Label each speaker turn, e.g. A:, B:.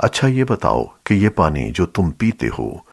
A: अच्छा ये बताओ कि ये पानी जो तुम पीते हो